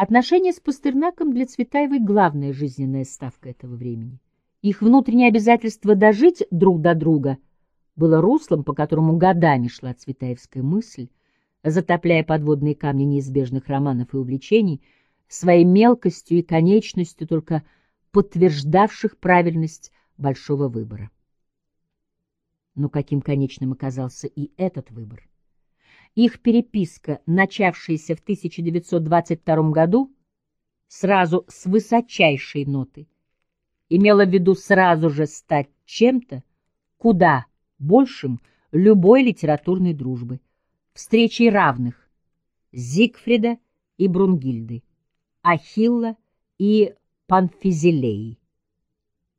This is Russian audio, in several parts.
Отношения с Пастернаком для Цветаевой главная жизненная ставка этого времени. Их внутреннее обязательство дожить друг до друга было руслом, по которому годами шла цветаевская мысль, затопляя подводные камни неизбежных романов и увлечений, своей мелкостью и конечностью только подтверждавших правильность большого выбора. Но каким конечным оказался и этот выбор? Их переписка, начавшаяся в 1922 году, сразу с высочайшей ноты, имела в виду сразу же стать чем-то куда большим любой литературной дружбы, встречей равных Зигфрида и Брунгильды, Ахилла и Панфизилеи,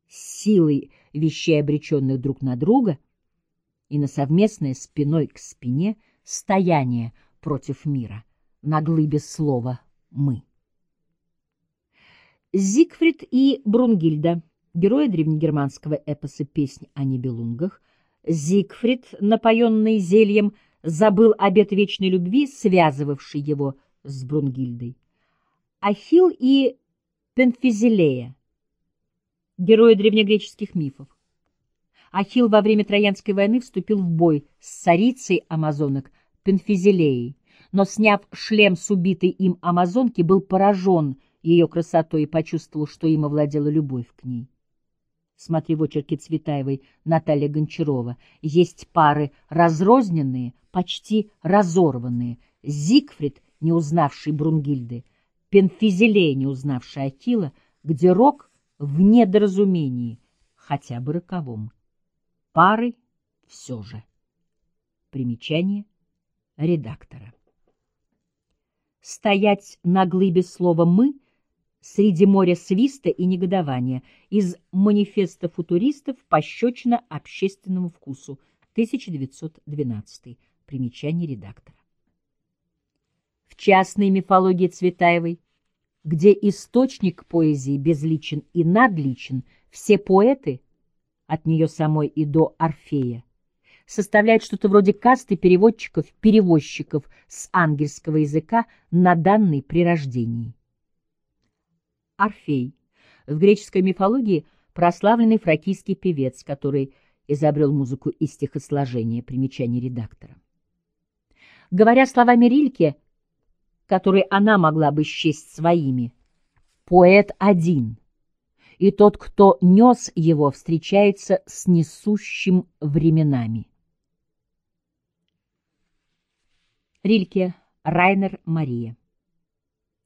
силой вещей, обреченных друг на друга, и на совместное спиной к спине – стояние против мира на глыбе слова «мы». Зигфрид и Брунгильда, герои древнегерманского эпоса «Песнь о небелунгах», Зигфрид, напоенный зельем, забыл обет вечной любви, связывавший его с Брунгильдой. Ахилл и Пенфизилея, герои древнегреческих мифов. Ахилл во время Троянской войны вступил в бой с царицей амазонок Пенфизилеей, но, сняв шлем с убитой им амазонки, был поражен ее красотой и почувствовал, что им овладела любовь к ней. Смотри в очерке Цветаевой Наталья Гончарова. Есть пары разрозненные, почти разорванные. Зигфрид, не узнавший Брунгильды, Пенфизилея, не узнавший Ахилла, где рок в недоразумении, хотя бы роковом. Пары все же. Примечание редактора. Стоять на глыбе слова «мы» среди моря свиста и негодования из манифеста футуристов пощечина общественному вкусу 1912 примечание редактора. В частной мифологии Цветаевой, где источник поэзии безличен и надличен, все поэты, от нее самой и до Орфея, составляет что-то вроде касты переводчиков-перевозчиков с ангельского языка на данный при рождении. Орфей. В греческой мифологии прославленный фракийский певец, который изобрел музыку и стихосложение, примечание редактора. Говоря словами Рильке, которые она могла бы счесть своими, поэт один, и тот, кто нес его, встречается с несущим временами. Рильке, Райнер Мария.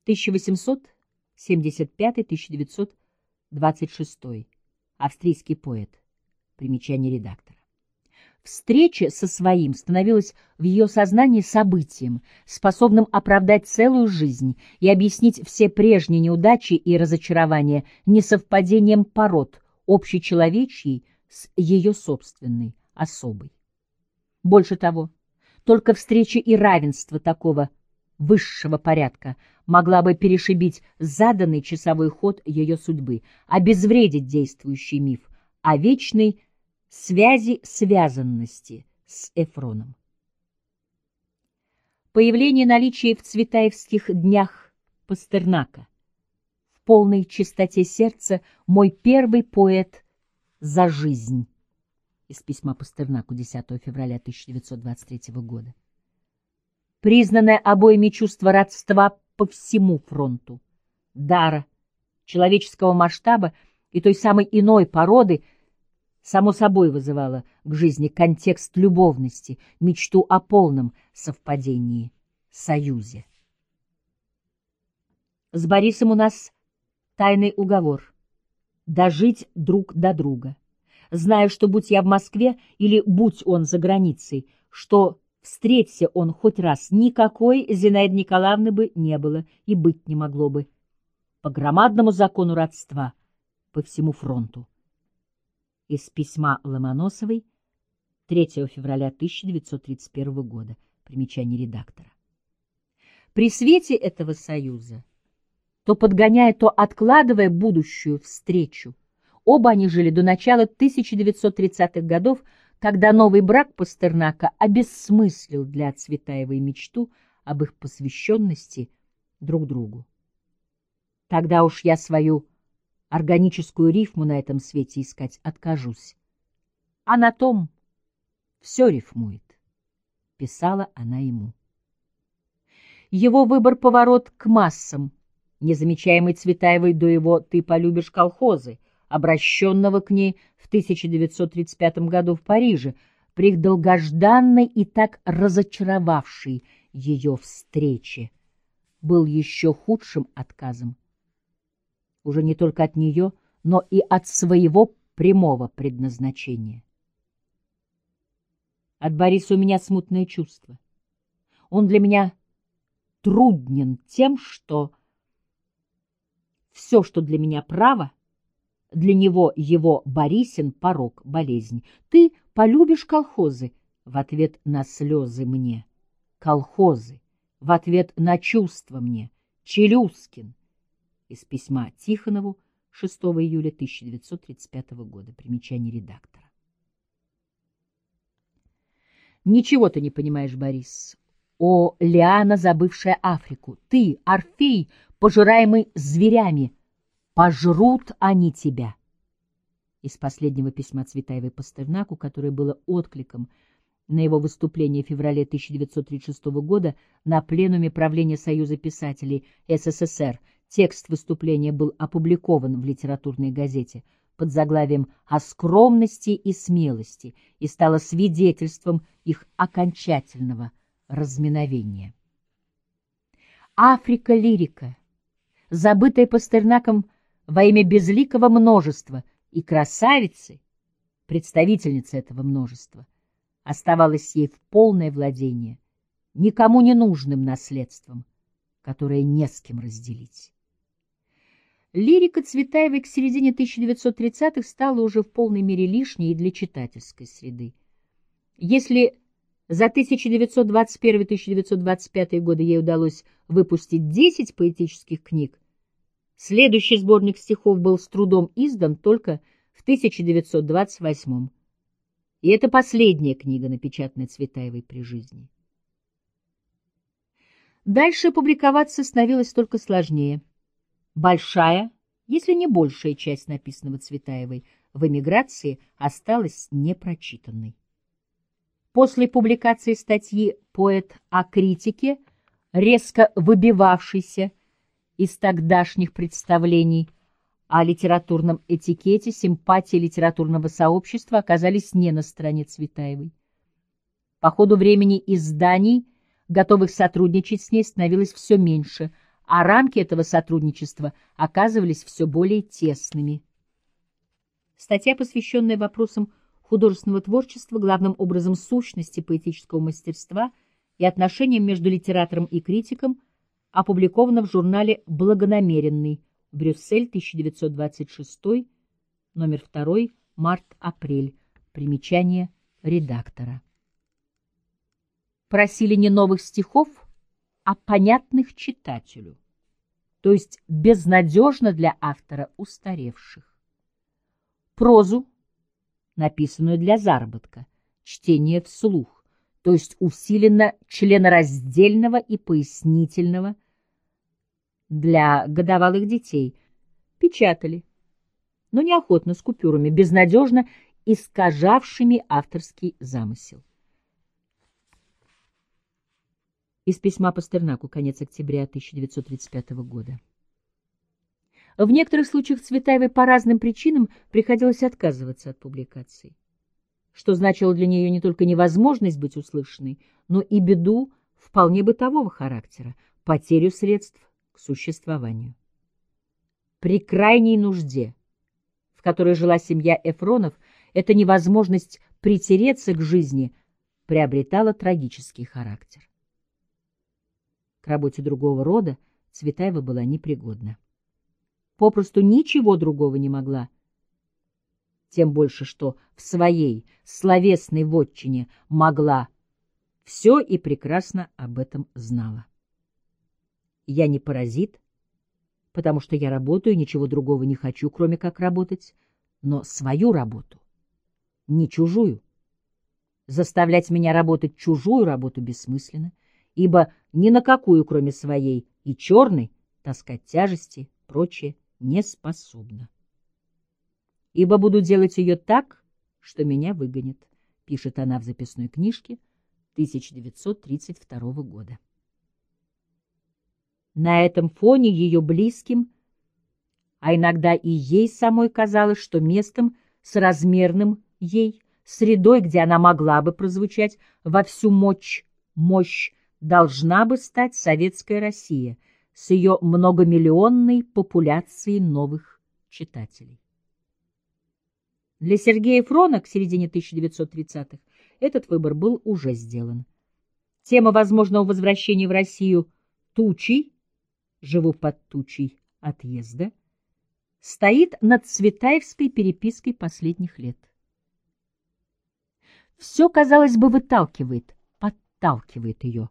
1875-1926. Австрийский поэт. Примечание редактора. Встреча со своим становилась в ее сознании событием, способным оправдать целую жизнь и объяснить все прежние неудачи и разочарования несовпадением пород, общечеловечьей с ее собственной, особой. Больше того, только встреча и равенство такого высшего порядка могла бы перешибить заданный часовой ход ее судьбы, обезвредить действующий миф о вечной связи связанности с Эфроном. Появление наличия в Цветаевских днях Пастернака. В полной чистоте сердца мой первый поэт за жизнь из письма Пастернаку 10 февраля 1923 года. Признанное обоими чувство родства по всему фронту, дара, человеческого масштаба и той самой иной породы, само собой вызывало к жизни контекст любовности, мечту о полном совпадении, союзе. С Борисом у нас тайный уговор — дожить друг до друга — зная, что будь я в Москве или будь он за границей, что встреться он хоть раз, никакой Зинаиды Николаевны бы не было и быть не могло бы. По громадному закону родства, по всему фронту. Из письма Ломоносовой 3 февраля 1931 года. Примечание редактора. При свете этого союза, то подгоняя, то откладывая будущую встречу, Оба они жили до начала 1930-х годов, когда новый брак Пастернака обессмыслил для Цветаевой мечту об их посвященности друг другу. тогда уж я свою органическую рифму на этом свете искать откажусь. А на том все рифмует, — писала она ему. Его выбор — поворот к массам, незамечаемый Цветаевой до его «Ты полюбишь колхозы», обращенного к ней в 1935 году в Париже, при долгожданной и так разочаровавшей ее встрече, был еще худшим отказом уже не только от нее, но и от своего прямого предназначения. От Бориса у меня смутное чувство. Он для меня труднен тем, что все, что для меня право, для него его Борисин порог, болезнь. Ты полюбишь колхозы в ответ на слезы мне. Колхозы в ответ на чувства мне. Челюскин из письма Тихонову 6 июля 1935 года. Примечание редактора. Ничего ты не понимаешь, Борис. О, Лиана, забывшая Африку, ты, Орфей, пожираемый зверями, пожрут они тебя. Из последнего письма Цветаевой Пастернаку, которое было откликом на его выступление в феврале 1936 года на пленуме правления Союза писателей СССР – Текст выступления был опубликован в литературной газете под заглавием «О скромности и смелости» и стало свидетельством их окончательного разминовения. Африка-лирика, забытая Пастернаком во имя безликого множества и красавицы, представительницы этого множества, оставалась ей в полное владение, никому не нужным наследством, которое не с кем разделить. Лирика Цветаевой к середине 1930-х стала уже в полной мере лишней для читательской среды. Если за 1921-1925 годы ей удалось выпустить 10 поэтических книг, следующий сборник стихов был с трудом издан только в 1928 И это последняя книга, напечатанная Цветаевой при жизни. Дальше публиковаться становилось только сложнее – Большая, если не большая часть написанного Цветаевой в эмиграции осталась непрочитанной. После публикации статьи «Поэт о критике», резко выбивавшийся из тогдашних представлений о литературном этикете, симпатии литературного сообщества оказались не на стороне Цветаевой. По ходу времени изданий, готовых сотрудничать с ней, становилось все меньше – а рамки этого сотрудничества оказывались все более тесными. Статья, посвященная вопросам художественного творчества, главным образом сущности поэтического мастерства и отношениям между литератором и критиком, опубликована в журнале «Благонамеренный», Брюссель, 1926, номер 2, март-апрель. Примечание редактора. Просили не новых стихов, а понятных читателю, то есть безнадежно для автора устаревших. Прозу, написанную для заработка, чтение вслух, то есть усиленно членораздельного и пояснительного для годовалых детей, печатали, но неохотно с купюрами, безнадежно искажавшими авторский замысел. Из письма Пастернаку, конец октября 1935 года. В некоторых случаях Цветаевой по разным причинам приходилось отказываться от публикаций, что значило для нее не только невозможность быть услышанной, но и беду вполне бытового характера, потерю средств к существованию. При крайней нужде, в которой жила семья Эфронов, эта невозможность притереться к жизни приобретала трагический характер. К работе другого рода Цветаева была непригодна. Попросту ничего другого не могла. Тем больше, что в своей словесной вотчине могла все и прекрасно об этом знала. Я не паразит, потому что я работаю, ничего другого не хочу, кроме как работать, но свою работу, не чужую. Заставлять меня работать чужую работу бессмысленно — ибо ни на какую, кроме своей, и черной, таскать тяжести прочее, не способна. «Ибо буду делать ее так, что меня выгонят», — пишет она в записной книжке 1932 года. На этом фоне ее близким, а иногда и ей самой казалось, что местом с размерным ей, средой, где она могла бы прозвучать во всю мощь, мощь должна бы стать советская Россия с ее многомиллионной популяцией новых читателей. Для Сергея Фрона к середине 1930-х этот выбор был уже сделан. Тема возможного возвращения в Россию тучей живу под тучей отъезда, стоит над Цветаевской перепиской последних лет. Все, казалось бы, выталкивает, подталкивает ее.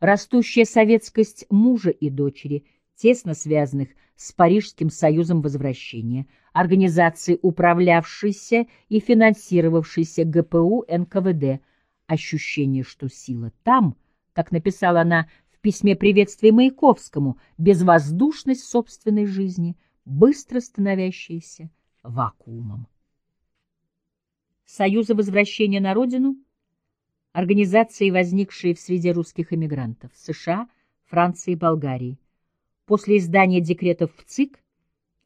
Растущая советскость мужа и дочери, тесно связанных с Парижским союзом возвращения, организации, управлявшейся и финансировавшейся ГПУ НКВД, ощущение, что сила там, как написала она письме приветствия Маяковскому безвоздушность собственной жизни, быстро становящаяся вакуумом. Союзы возвращения на родину – организации, возникшие в среде русских эмигрантов США, Франции и Болгарии. После издания декретов в ЦИК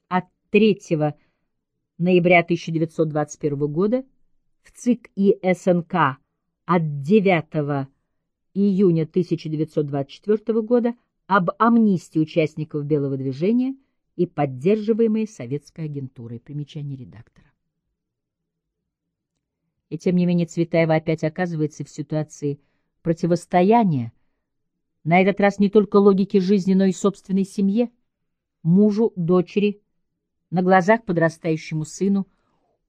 от 3 ноября 1921 года в ЦИК и СНК от 9 июня 1924 года об амнистии участников Белого движения и поддерживаемой советской агентурой. Примечание редактора. И тем не менее Цветаева опять оказывается в ситуации противостояния, на этот раз не только логике жизни, но и собственной семье, мужу, дочери, на глазах подрастающему сыну,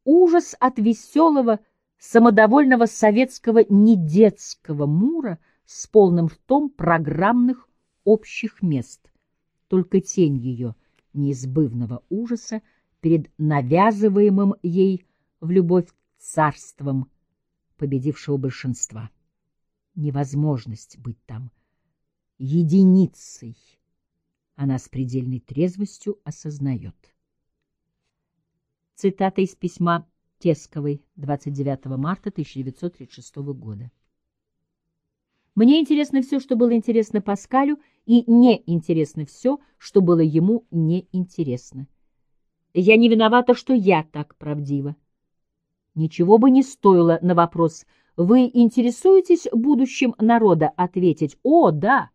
ужас от веселого, самодовольного советского недетского Мура — с полным ртом программных общих мест, только тень ее неизбывного ужаса перед навязываемым ей в любовь царством победившего большинства. Невозможность быть там единицей она с предельной трезвостью осознает. Цитата из письма Тесковой 29 марта 1936 года. Мне интересно все, что было интересно Паскалю, и не интересно все, что было ему неинтересно. Я не виновата, что я так правдива. Ничего бы не стоило на вопрос «Вы интересуетесь будущим народа?» ответить «О, да».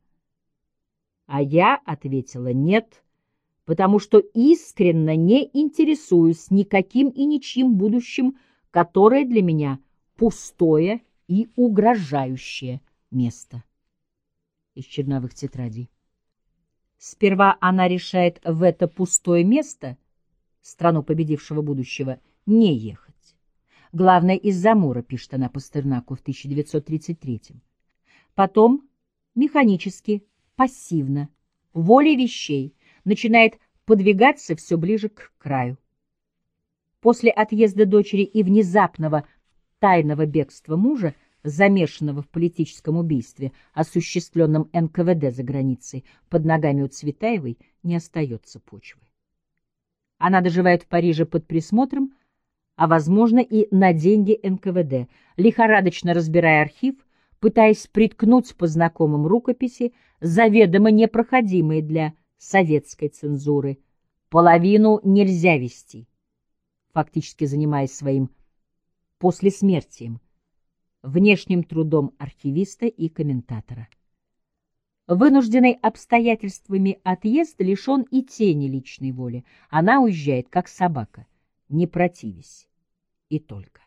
А я ответила «Нет», потому что искренне не интересуюсь никаким и ничьим будущим, которое для меня пустое и угрожающее место. Из черновых тетрадей. Сперва она решает в это пустое место, страну победившего будущего, не ехать. Главное, из-за Мура, пишет она Пастернаку в 1933 -м. Потом механически, пассивно, волей вещей, начинает подвигаться все ближе к краю. После отъезда дочери и внезапного тайного бегства мужа замешанного в политическом убийстве, осуществленном НКВД за границей, под ногами у Цветаевой не остается почвы. Она доживает в Париже под присмотром, а, возможно, и на деньги НКВД, лихорадочно разбирая архив, пытаясь приткнуть по знакомым рукописи, заведомо непроходимые для советской цензуры. Половину нельзя вести, фактически занимаясь своим послесмертием, внешним трудом архивиста и комментатора. Вынужденный обстоятельствами отъезд лишен и тени личной воли. Она уезжает, как собака, не противясь. И только.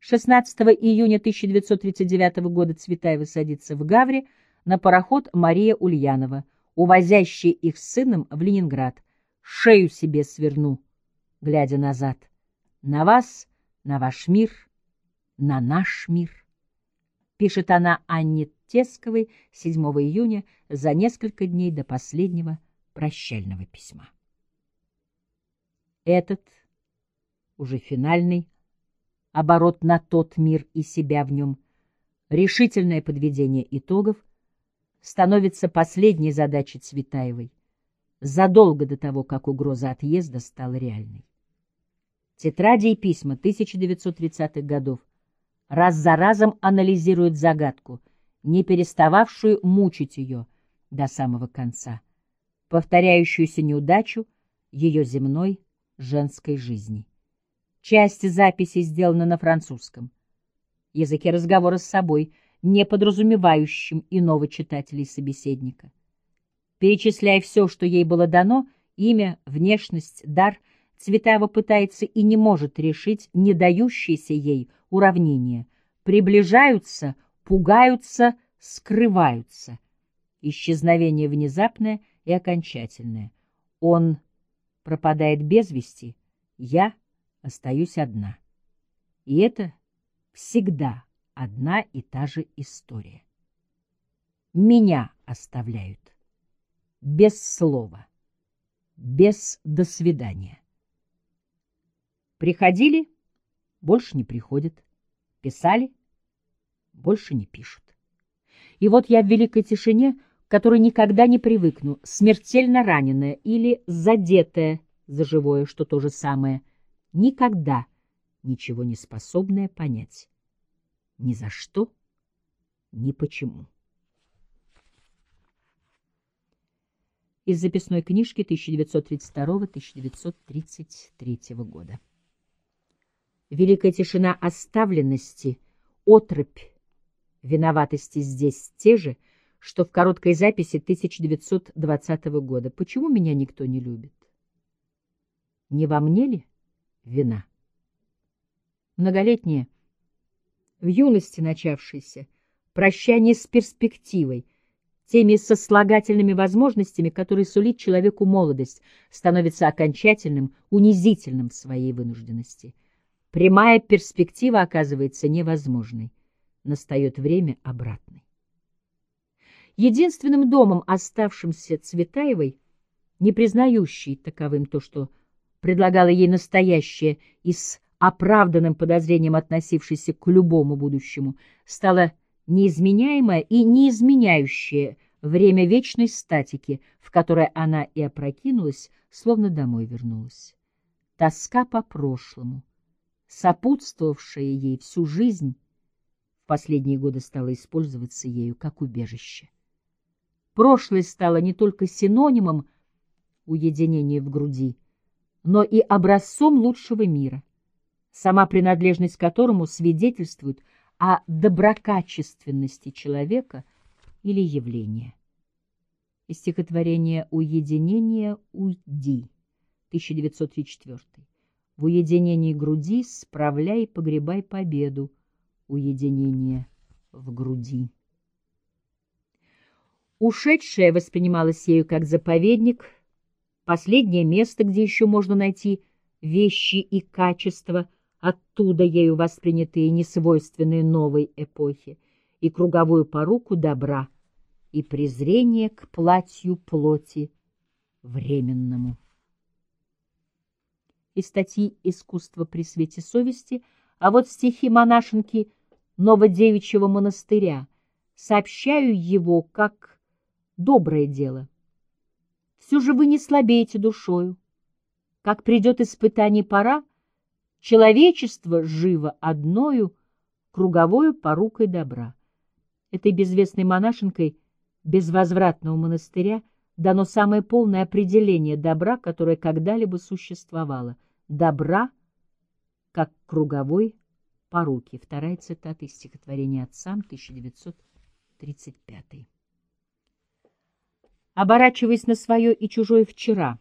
16 июня 1939 года Цветаева садится в Гавре на пароход Мария Ульянова, увозящий их с сыном в Ленинград. Шею себе сверну, глядя назад. На вас, на ваш мир — на наш мир. Пишет она Анне Тесковой 7 июня за несколько дней до последнего прощального письма. Этот, уже финальный, оборот на тот мир и себя в нем, решительное подведение итогов, становится последней задачей Цветаевой, задолго до того, как угроза отъезда стала реальной. Тетради и письма 1930-х годов раз за разом анализируют загадку, не перестававшую мучить ее до самого конца, повторяющуюся неудачу ее земной женской жизни. Часть записей сделана на французском, языке разговора с собой, не подразумевающим иного читателя и собеседника. Перечисляя все, что ей было дано, имя, внешность, дар, Цветаева пытается и не может решить не дающиеся ей уравнения. Приближаются, пугаются, скрываются. Исчезновение внезапное и окончательное. Он пропадает без вести, я остаюсь одна. И это всегда одна и та же история. Меня оставляют. Без слова. Без «до свидания». Приходили, больше не приходят. Писали, больше не пишут. И вот я в великой тишине, к которой никогда не привыкну, смертельно раненая или задетая за живое, что то же самое, никогда ничего не способная понять. Ни за что, ни почему. Из записной книжки 1932-1933 года. Великая тишина оставленности, отрыбь виноватости здесь те же, что в короткой записи 1920 года. Почему меня никто не любит? Не во мне ли вина? Многолетнее, в юности начавшееся, прощание с перспективой, теми сослагательными возможностями, которые сулит человеку молодость, становится окончательным, унизительным в своей вынужденности. Прямая перспектива оказывается невозможной. Настает время обратной. Единственным домом, оставшимся Цветаевой, не признающей таковым то, что предлагала ей настоящее и с оправданным подозрением относившейся к любому будущему, стало неизменяемое и неизменяющее время вечной статики, в которой она и опрокинулась, словно домой вернулась. Тоска по прошлому — сопутствовавшая ей всю жизнь, в последние годы стала использоваться ею как убежище. Прошлое стало не только синонимом уединения в груди, но и образцом лучшего мира, сама принадлежность которому свидетельствует о доброкачественности человека или явления. Из стихотворения «Уединение уйди» 1934 в уединении груди справляй и погребай победу, уединение в груди. Ушедшее воспринималось ею как заповедник, последнее место, где еще можно найти вещи и качества, оттуда ею воспринятые несвойственные новой эпохи, и круговую поруку добра, и презрение к платью плоти временному и статьи «Искусство при свете совести», а вот стихи монашенки Новодевичьего монастыря. Сообщаю его как доброе дело. Все же вы не слабеете душою. Как придет испытание пора, человечество живо одною круговою порукой добра. Этой безвестной монашенкой безвозвратного монастыря дано самое полное определение добра, которое когда-либо существовало добра, как круговой поруки. Вторая цитата из стихотворения «Отцам» 1935. Оборачиваясь на свое и чужое вчера,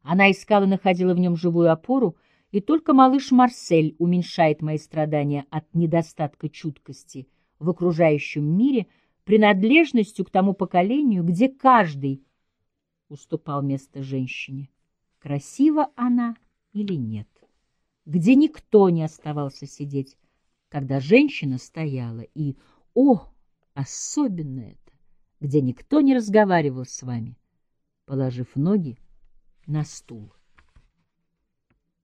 она искала и находила в нем живую опору, и только малыш Марсель уменьшает мои страдания от недостатка чуткости в окружающем мире принадлежностью к тому поколению, где каждый уступал место женщине красива она или нет, где никто не оставался сидеть, когда женщина стояла, и, о, особенно это, где никто не разговаривал с вами, положив ноги на стул.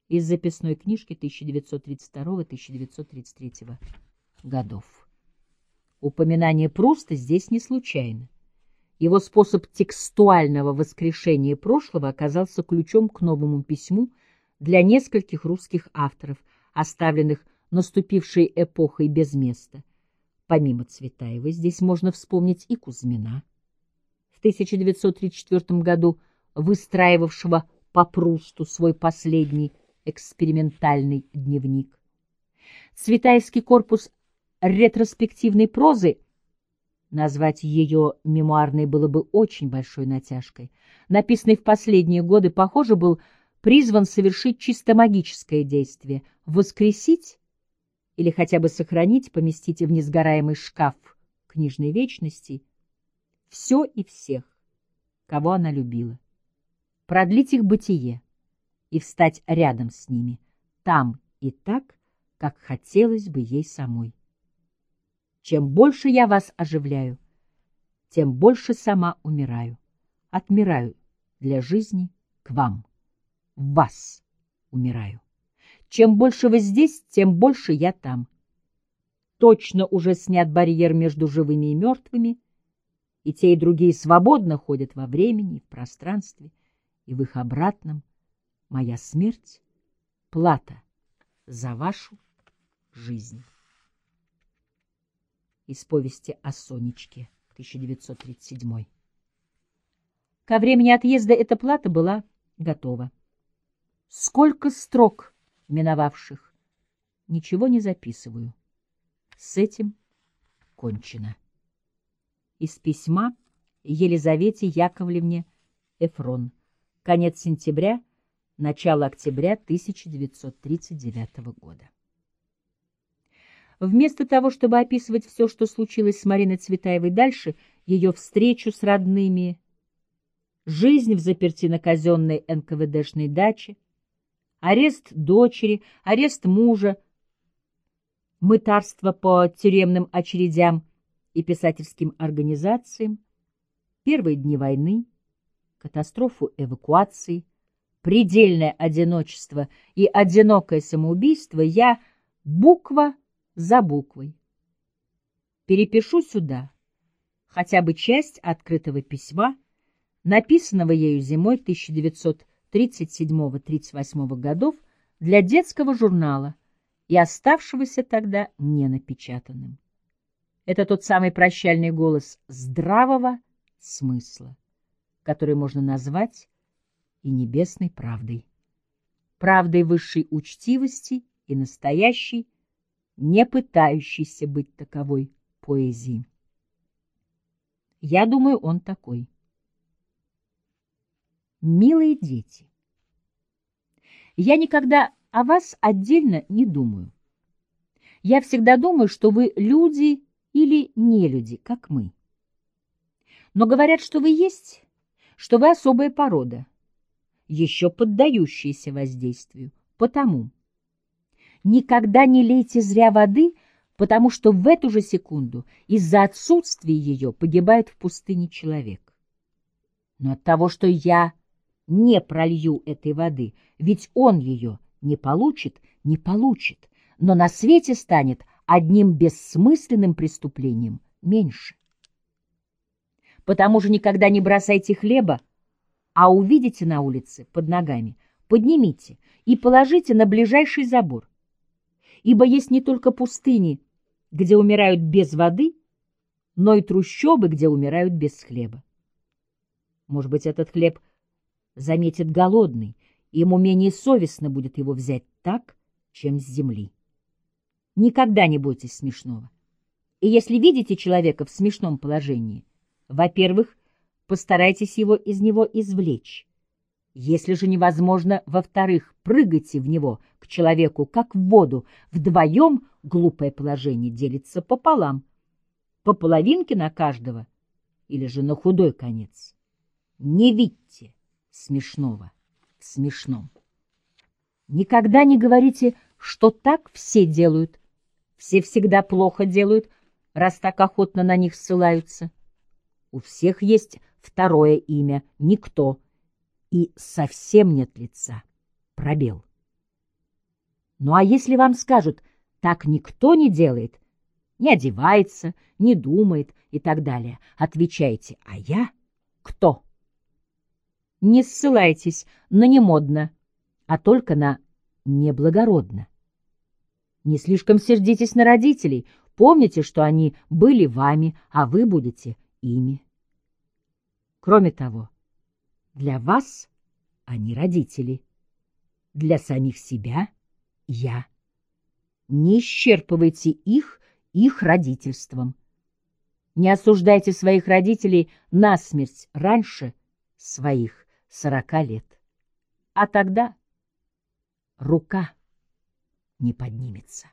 Из записной книжки 1932-1933 годов. Упоминание Пруста здесь не случайно. Его способ текстуального воскрешения прошлого оказался ключом к новому письму для нескольких русских авторов, оставленных наступившей эпохой без места. Помимо Цветаевой здесь можно вспомнить и Кузьмина. В 1934 году выстраивавшего по Прусту свой последний экспериментальный дневник. Цветаевский корпус ретроспективной прозы Назвать ее мемуарной было бы очень большой натяжкой. Написанный в последние годы, похоже, был призван совершить чисто магическое действие — воскресить или хотя бы сохранить, поместить в несгораемый шкаф книжной вечности все и всех, кого она любила, продлить их бытие и встать рядом с ними, там и так, как хотелось бы ей самой. Чем больше я вас оживляю, тем больше сама умираю, отмираю для жизни к вам, в вас умираю. Чем больше вы здесь, тем больше я там. Точно уже снят барьер между живыми и мертвыми, и те, и другие свободно ходят во времени в пространстве, и в их обратном моя смерть — плата за вашу жизнь. Из повести о Сонечке, 1937. Ко времени отъезда эта плата была готова. Сколько строк миновавших. Ничего не записываю. С этим кончено. Из письма Елизавете Яковлевне Эфрон. Конец сентября, начало октября 1939 года. Вместо того, чтобы описывать все, что случилось с Мариной Цветаевой дальше, ее встречу с родными, жизнь в заперти на казенной НКВДшной даче, арест дочери, арест мужа, мытарство по тюремным очередям и писательским организациям, первые дни войны, катастрофу эвакуации, предельное одиночество и одинокое самоубийство я буква за буквой. Перепишу сюда хотя бы часть открытого письма, написанного ею зимой 1900 37-38 годов для детского журнала и оставшегося тогда ненапечатанным. Это тот самый прощальный голос здравого смысла, который можно назвать и небесной правдой. Правдой высшей учтивости и настоящей, не пытающейся быть таковой поэзии. Я думаю, он такой. Милые дети, я никогда о вас отдельно не думаю. Я всегда думаю, что вы люди или не люди, как мы. Но говорят, что вы есть, что вы особая порода, еще поддающаяся воздействию. Потому никогда не лейте зря воды, потому что в эту же секунду из-за отсутствия ее погибает в пустыне человек. Но от того, что я не пролью этой воды, ведь он ее не получит, не получит, но на свете станет одним бессмысленным преступлением меньше. Потому же никогда не бросайте хлеба, а увидите на улице под ногами, поднимите и положите на ближайший забор. Ибо есть не только пустыни, где умирают без воды, но и трущобы, где умирают без хлеба. Может быть, этот хлеб заметит голодный, и ему менее совестно будет его взять так, чем с земли. Никогда не бойтесь смешного. И если видите человека в смешном положении, во-первых, постарайтесь его из него извлечь. Если же невозможно, во-вторых, прыгайте в него к человеку, как в воду, вдвоем глупое положение делится пополам, по половинке на каждого или же на худой конец. Не видьте смешного в смешном. Никогда не говорите, что так все делают. Все всегда плохо делают, раз так охотно на них ссылаются. У всех есть второе имя — никто, и совсем нет лица — пробел. Ну а если вам скажут, так никто не делает, не одевается, не думает и так далее. Отвечайте, а я кто? Не ссылайтесь на немодно, а только на неблагородно. Не слишком сердитесь на родителей, помните, что они были вами, а вы будете ими. Кроме того, для вас они родители, для самих себя — я. Не исчерпывайте их их родительством. Не осуждайте своих родителей насмерть раньше своих сорока лет. А тогда рука не поднимется.